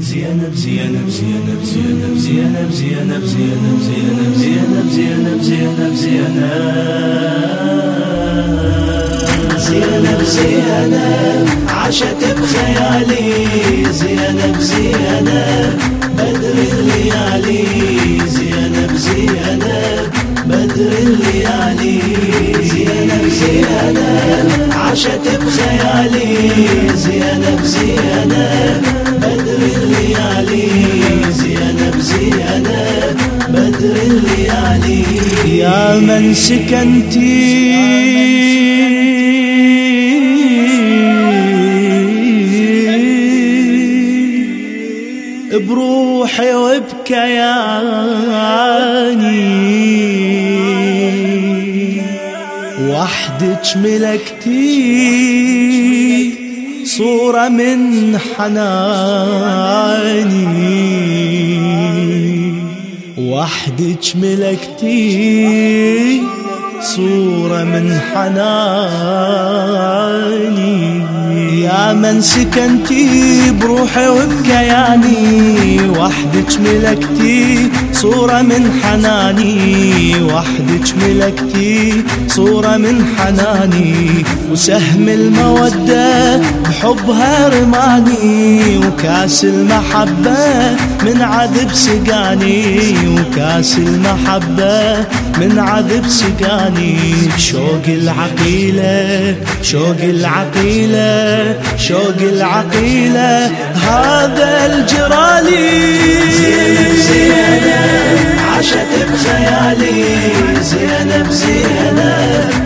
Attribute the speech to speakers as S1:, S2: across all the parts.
S1: زينب زينب زينب زينب زينب زينب زينب زينب زينب زينب زينب زينب زينب زينب عاشت بخيالي زينب زينب بدر الليالي زينب زينب بدر الليالي زينب زينب عاشت بخيالي زينب زينب يا من سكنتي بروحي وبكياني وحدك ملكتي صورة من حناني. وحدك ملكتي صورة من حناني. يا من سكنتي بروحي وبكياني وحدك ملكتي صورة من حناني. وحدك ملكتي صورة من حناني. وسهم المودة بحبها رماني. وكاس المحبة من عذب سقاني. وكاس المحبة من عذب سقاني. شوق العقيلة شوق العقيلة. شوق العقيلة هذا الجرالي زينب زينب عاشت بخيالي. زينب زينب.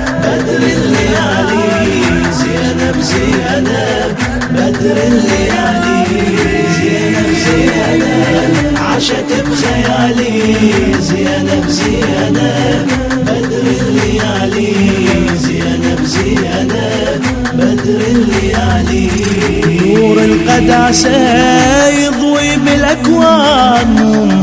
S1: عدا سير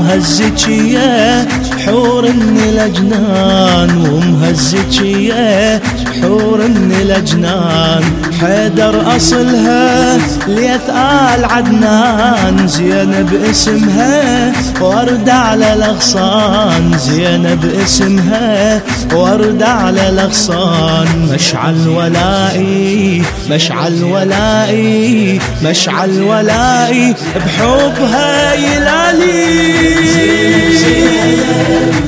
S1: ومهزجية حور الاجنان ومهزجية حور الاجنان حيدر أصلها ليث آل عدنان. زينب اسمها ورد على الأغصان. زينب اسمها ورد على الأغصان. مشعل ولائي مشعل ولائي مشعل ولائي. بحبها يلالي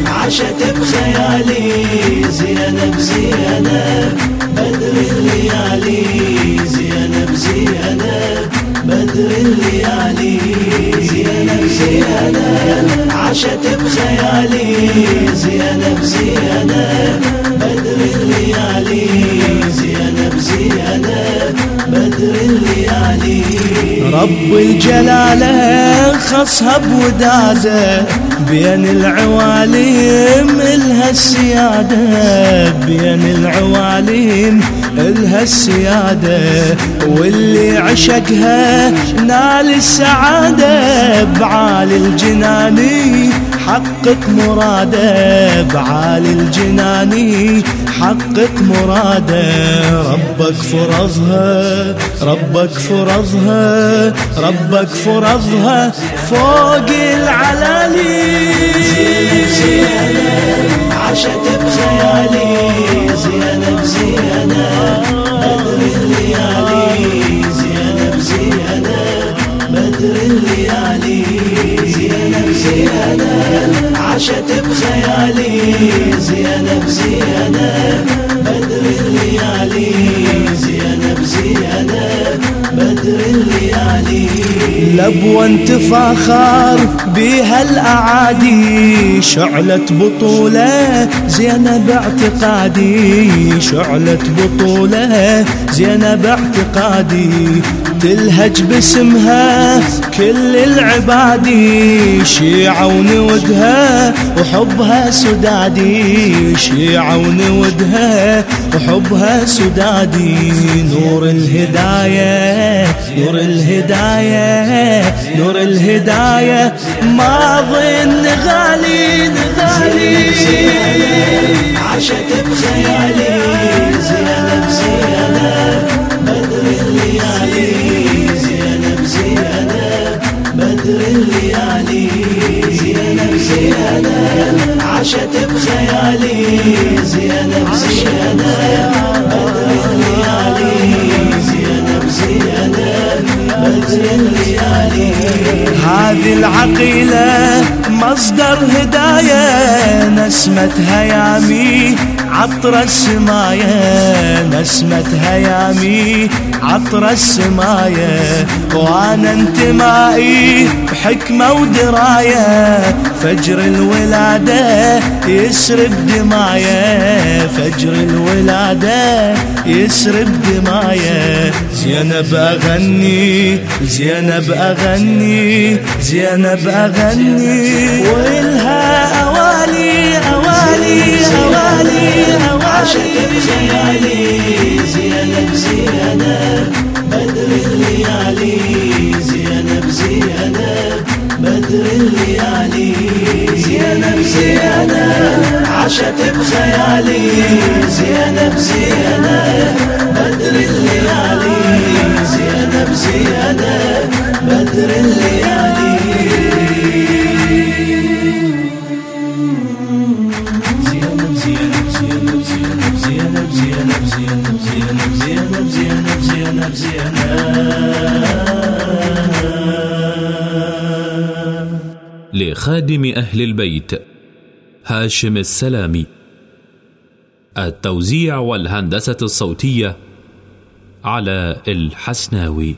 S1: عاشت بخيالي زينب زينب. بدر الليالي زينب زينب. بدر الليالي زينب زينب. عاشت بخيالي زينب زينب. بدر الليالي زينب زينب. بدر الليالي. رب الجلالة. خصها بودادة بين العواليم الها السيادة بين العواليم الها السيادة واللي عشقها نال السعادة بعالي الجناني. حقق مراده بعالي الجناني حقق مراده. ربك فرضها ربك فرضها ربك فرضها فوق العلالي. زيادة بزيادة عشت بخيالي زيادة بزيادة بدر الليالي زيادة بزيادة لبوة انتفاخر بيها الأعادي. شعلة بطولة زينب اعتقادي. شعلة بطولة زينب اعتقادي. تلهج باسمها كل العبادي. شيعة ونودها وحبها سدادي. شيعة ونودها وحبها سدادي. نور الهداية نور الهداية. الهداية نور الهداية. ما ظن غالي غالي. عشت بخيالي زيادة بزيادة بدر الليالي زيادة بزيادة بدر الليالي زيادة بزيادة عشت بخيالي زيادة بزيادة هذه العقيلة مصدر هداية نسمة هيامي عطر السماية. نسمة هيامي عطر السماية وأنا انتمائي بحكمة ودراية فجر الولادة يسرب دماية فجر الولادة يسرب دماية زينب أغني زينب أغني زينب أغني. وإلها أوالي أوالي أوالي عاشت بخيالي زينب زينب. زينب عاشت بخيالي. زينب زينب بدر الليالي. زينب زينب بدر الليالي.
S2: لخادم أهل البيت هاشم السلامي. التوزيع والهندسة الصوتية على الحسناوي.